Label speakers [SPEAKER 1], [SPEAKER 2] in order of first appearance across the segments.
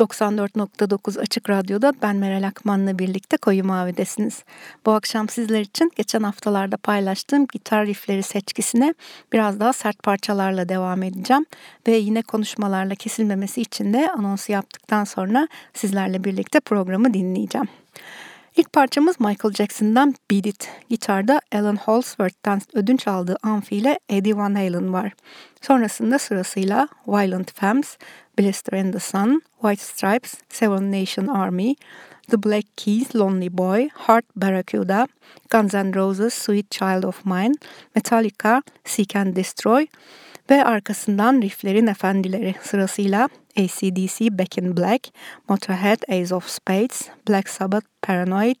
[SPEAKER 1] 94.9 Açık Radyo'da ben Meral Akman'la birlikte Koyu Mavi'desiniz. Bu akşam sizler için geçen haftalarda paylaştığım gitar riffleri seçkisine biraz daha sert parçalarla devam edeceğim. Ve yine konuşmalarla kesilmemesi için de anonsu yaptıktan sonra sizlerle birlikte programı dinleyeceğim. İlk parçamız Michael Jackson'dan Beat It. Gitarda Alan Holsworth'tan ödünç aldığı amfi ile Eddie Van Halen var. Sonrasında sırasıyla Violent Femmes, Blister in the Sun, White Stripes, Seven Nation Army, The Black Keys, Lonely Boy, Heart Barracuda, Guns N' Roses, Sweet Child of Mine, Metallica, Seek and Destroy ve arkasından rifflerin efendileri sırasıyla ACDC Back in Black, Motorhead Ace of Spades, Black Sabbath Paranoid,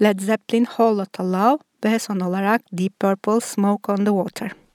[SPEAKER 1] Led Zeppelin Whole Lotta Love ve son olarak Deep Purple Smoke on the Water.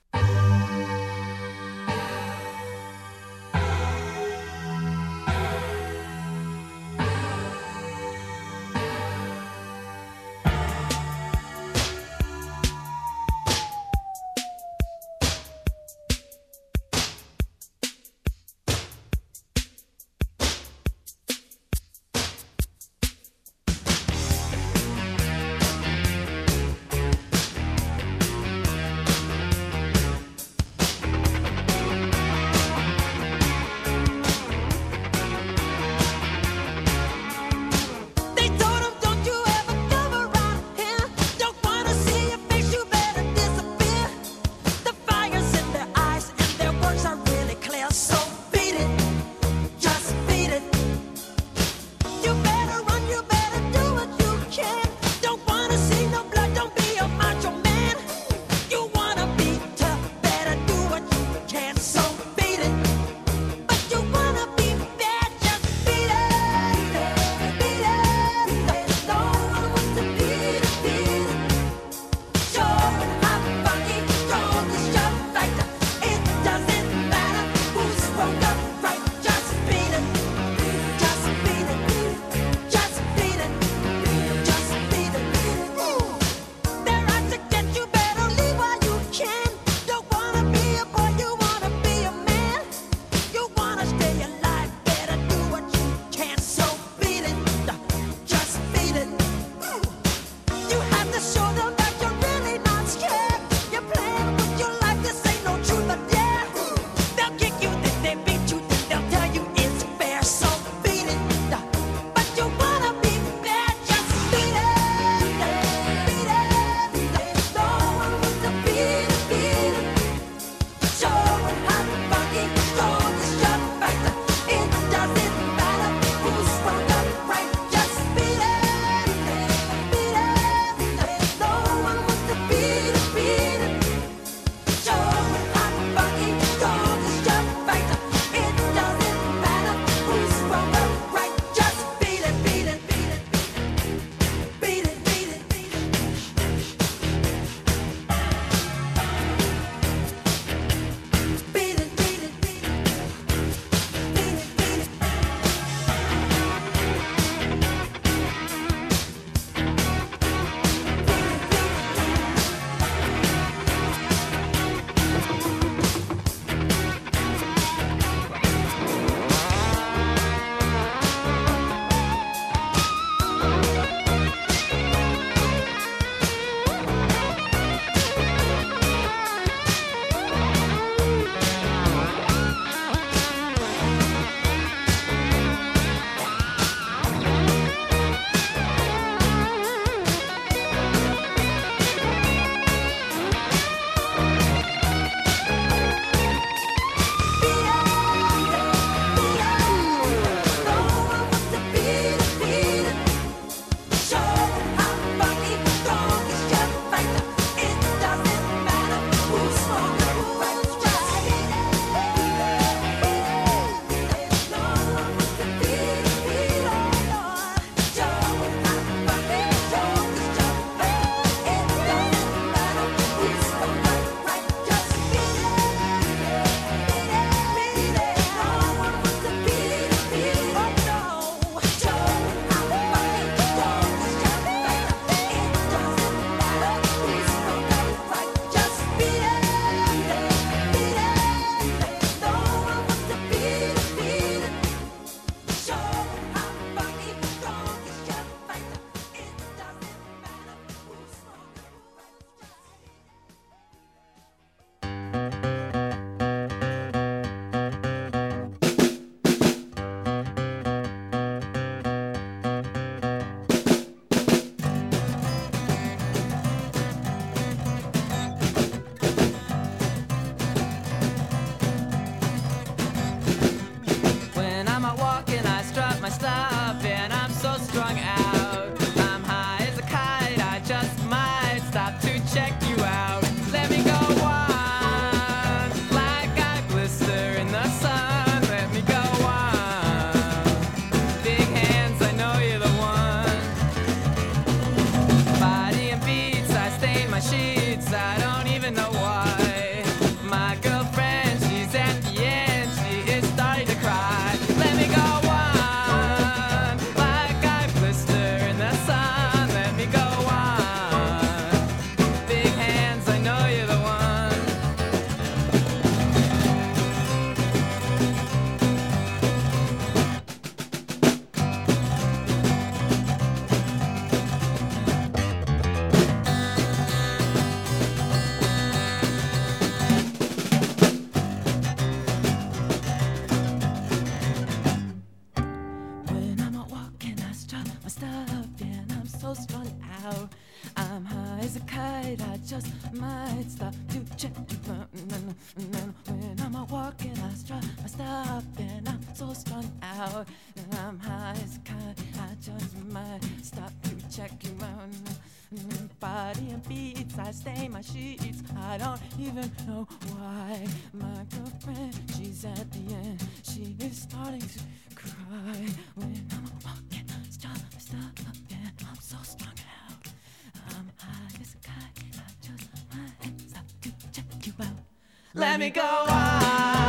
[SPEAKER 2] Kite, I just might stop to check you when I'm walking, I strut, I stop, and I'm so strung out. and I'm high as kite, I just might stop to check you out. Body and beats, I stain my sheets. I don't even know why. My girlfriend, she's at the end. She is starting to cry when I'm walking. Stop, stop, again. I'm so strung out. I'm high as a kite. I just to check you out. Let me go on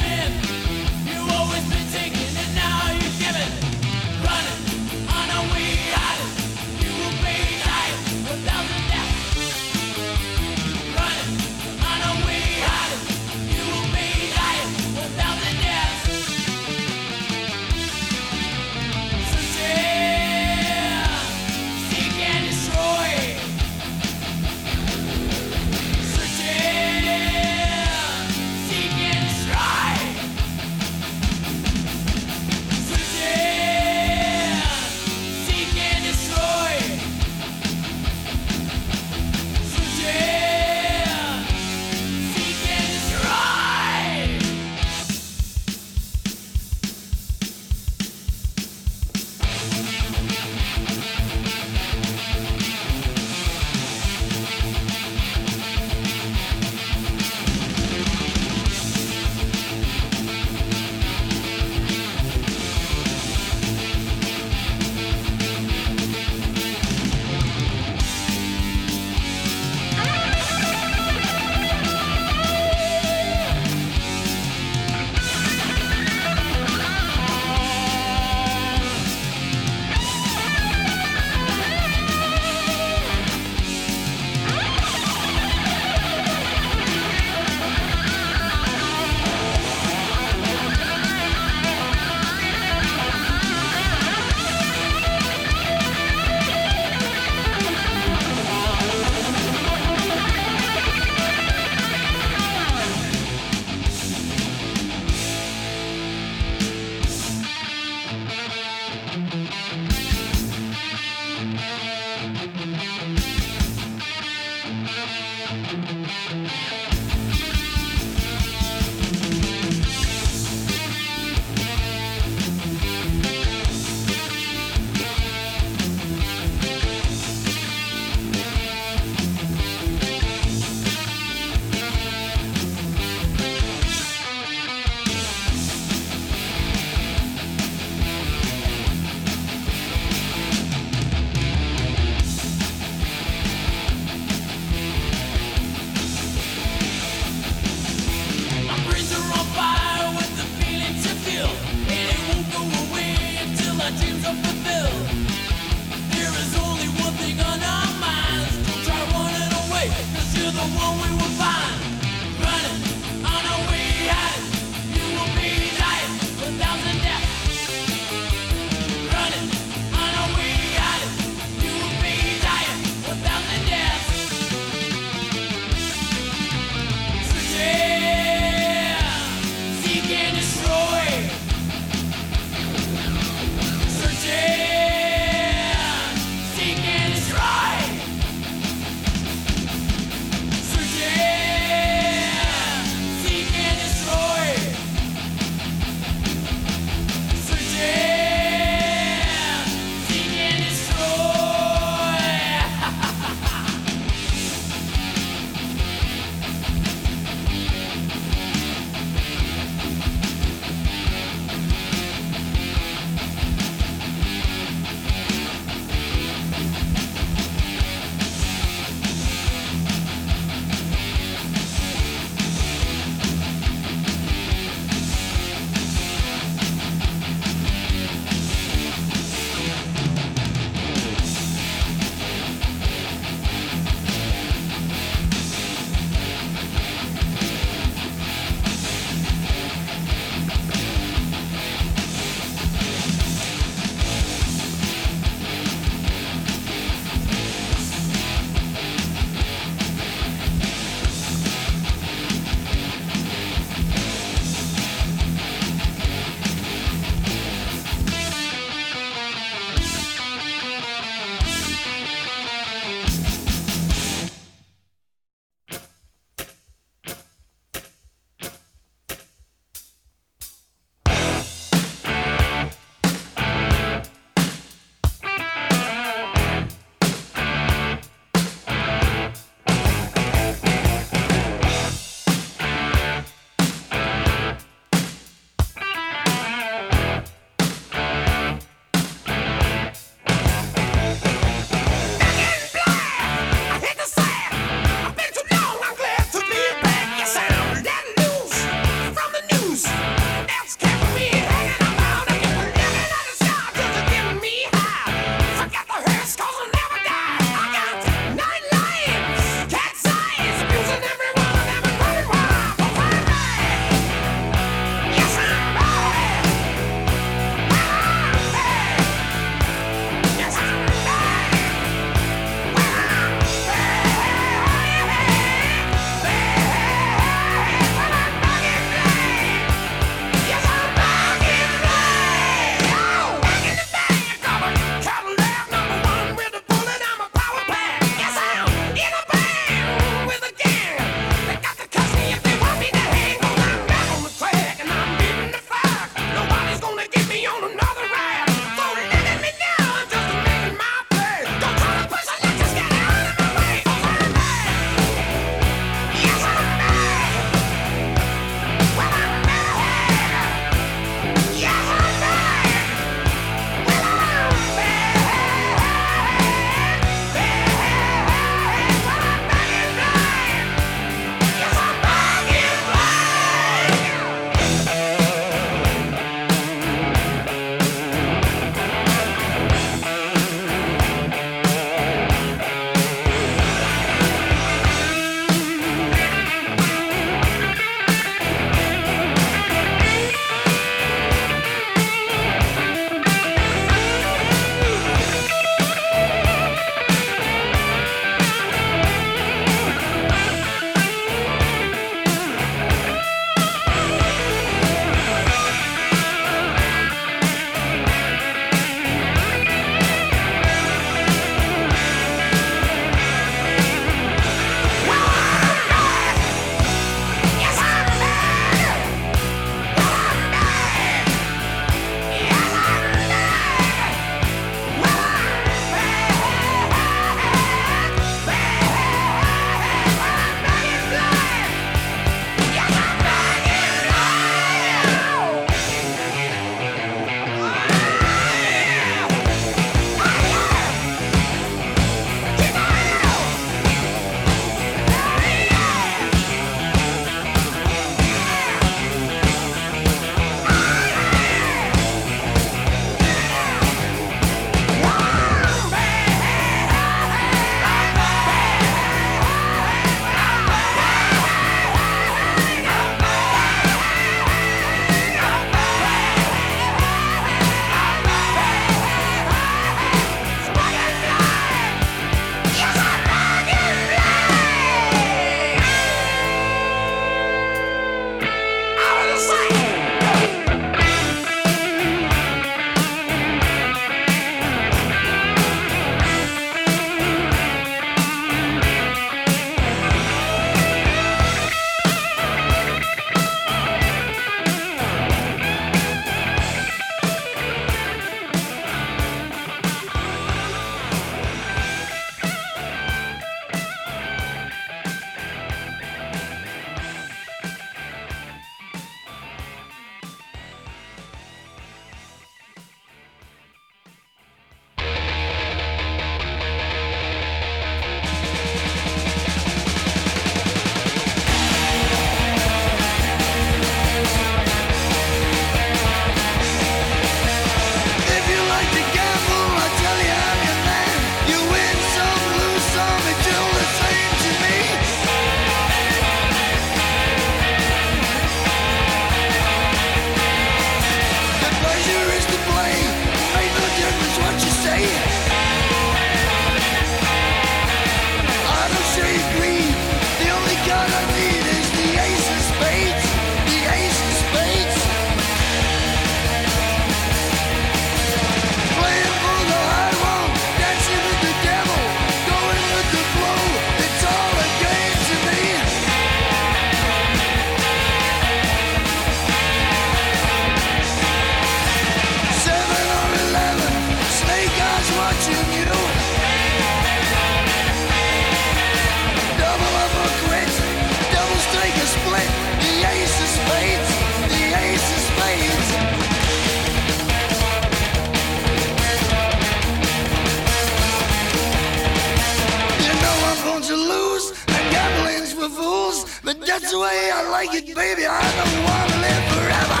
[SPEAKER 3] to lose, and gambling's for fools. But that's the way I like it, baby. I don't want to live forever.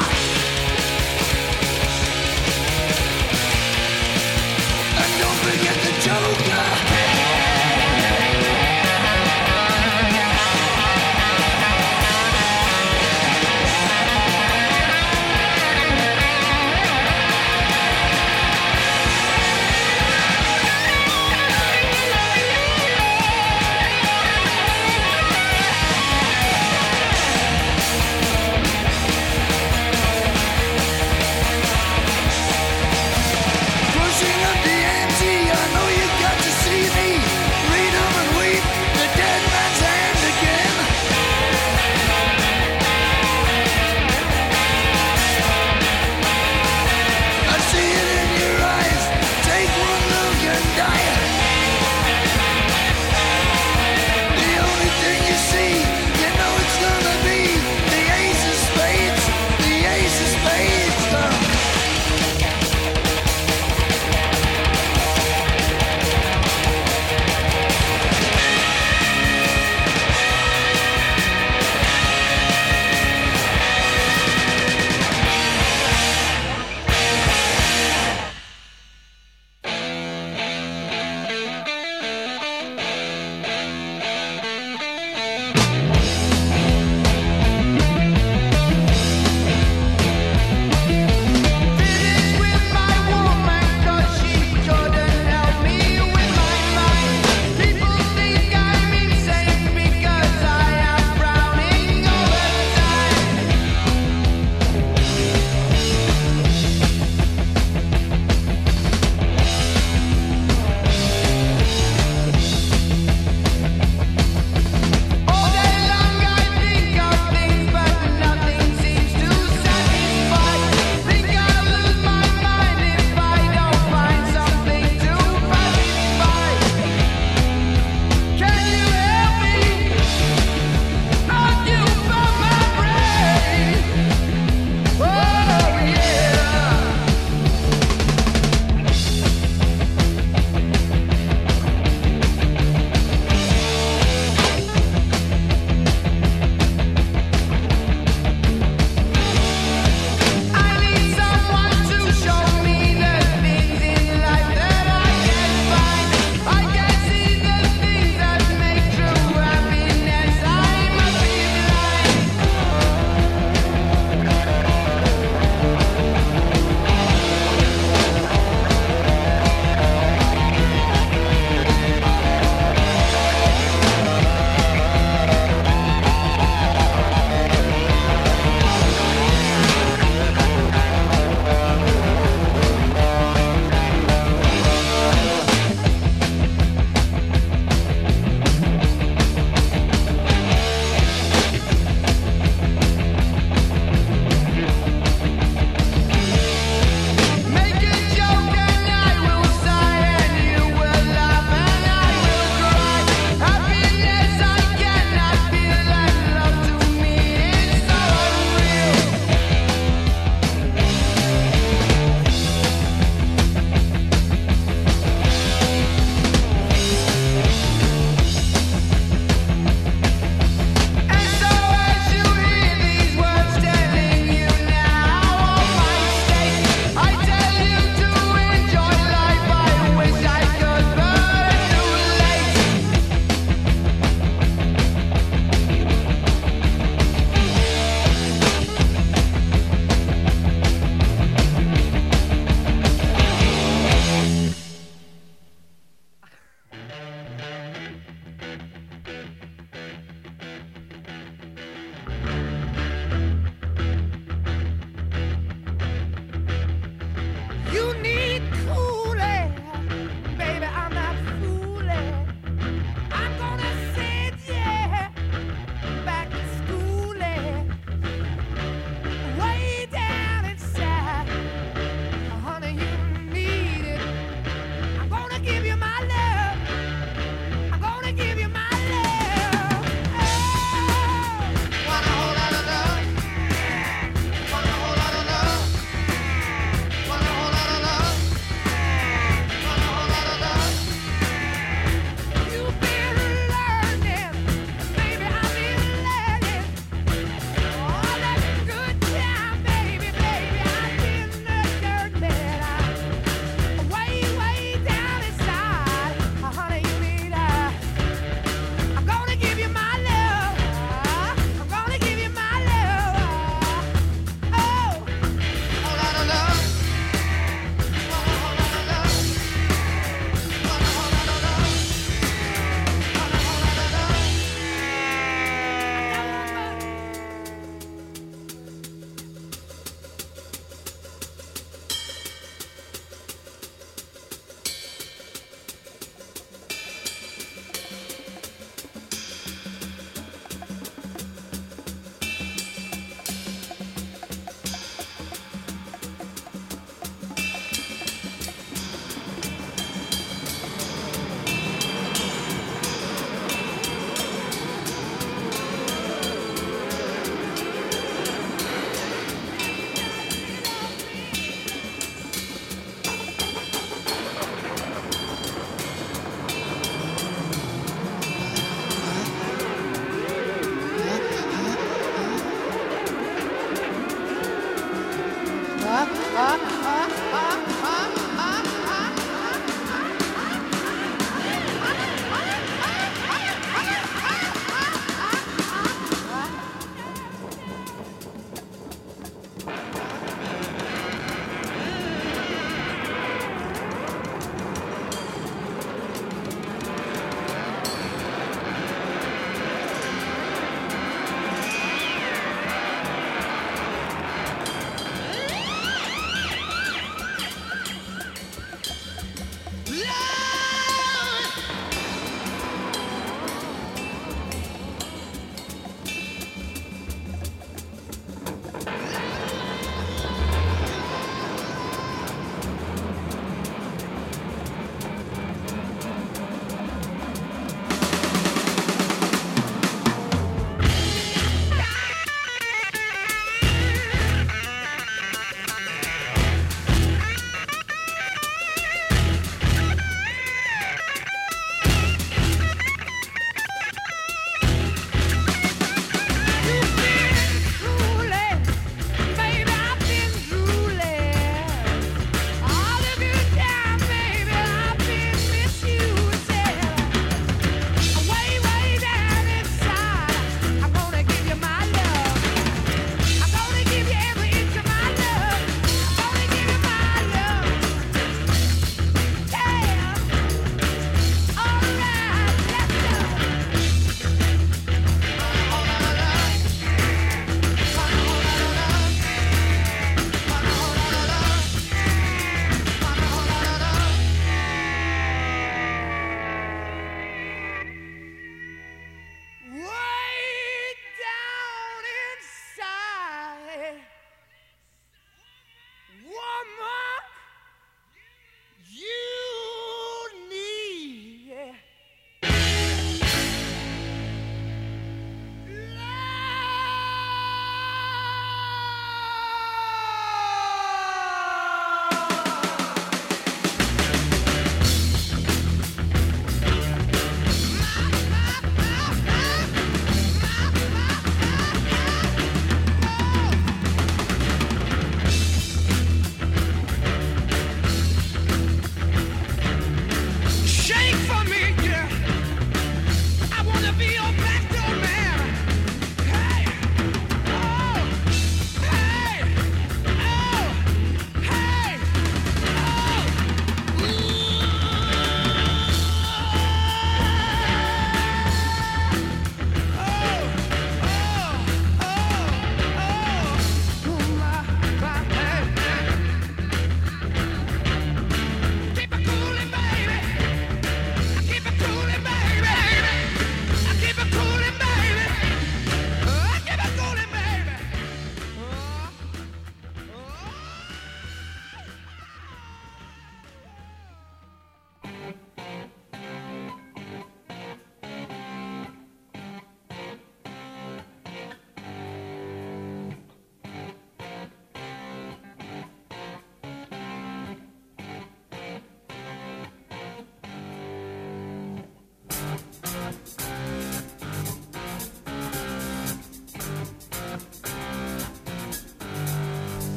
[SPEAKER 3] And don't forget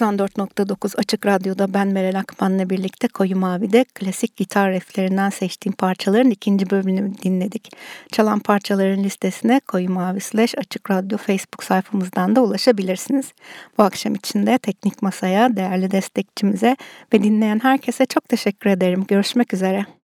[SPEAKER 1] 94.9 Açık Radyo'da ben Meral Akman'la birlikte Koyu Mavi'de klasik gitar reflerinden seçtiğim parçaların ikinci bölümünü dinledik. Çalan parçaların listesine Koyu Mavi slash Açık Radyo Facebook sayfamızdan da ulaşabilirsiniz. Bu akşam için de Teknik Masa'ya, değerli destekçimize ve dinleyen herkese çok teşekkür ederim. Görüşmek üzere.